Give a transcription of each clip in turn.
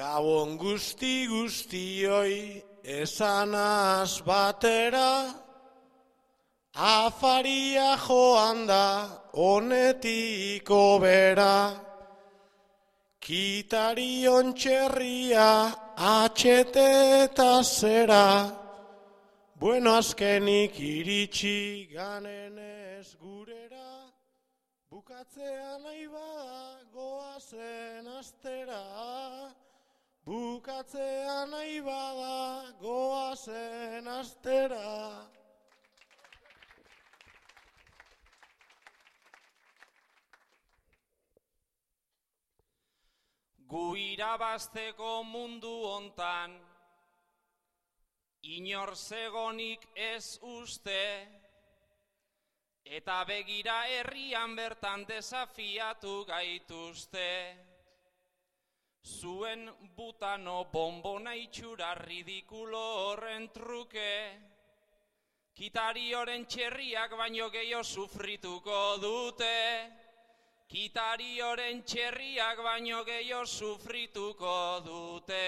Gabon guzti guztioi esanaz batera, afaria joan da honetiko bera. Kitarion txerria atxeteta zera, bueno azkenik iritsi ganenez gurera, bukatzea nahi bada goazen astera. Bukatzea nahi bada goazen astera. Gu irabazteko mundu hontan, inor zegonik ez uste, eta begira herrian bertan desafiatu gaituzte. Zuen butano bombona itxura ridikulo horren truke, Kitarioren txerriak baino gehiago sufrituko dute. Kitarioren txerriak baino gehiago sufrituko dute.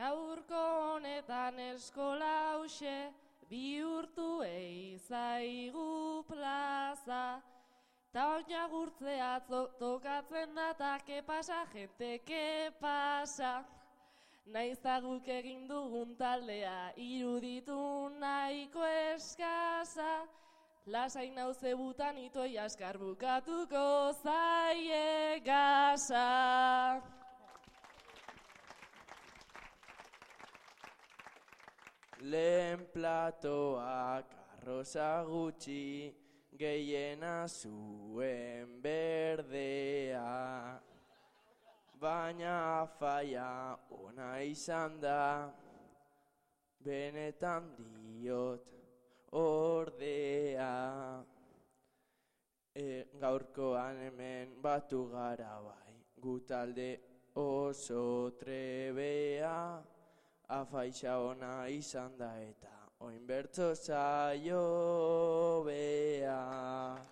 Gaurko honetan eskola hause, bihurtu eizaigu plaza. Ta oina gurtzea to- tokatzen da, ta ke pasa, gente, ke pasa. Naizta guk egin dugun taldea, iruditu nahiko eskasa. Lasai nauze butan itoi askar bukatuko zaie gasa. Lehen platoak arroza gutxi, gehiena zuen berdea. Baina faia ona izan da, benetan diot ordea. E, gaurkoan hemen batu gara bai, gu talde oso trebea. Afaixa ona izan da eta oin bertso zaio bea.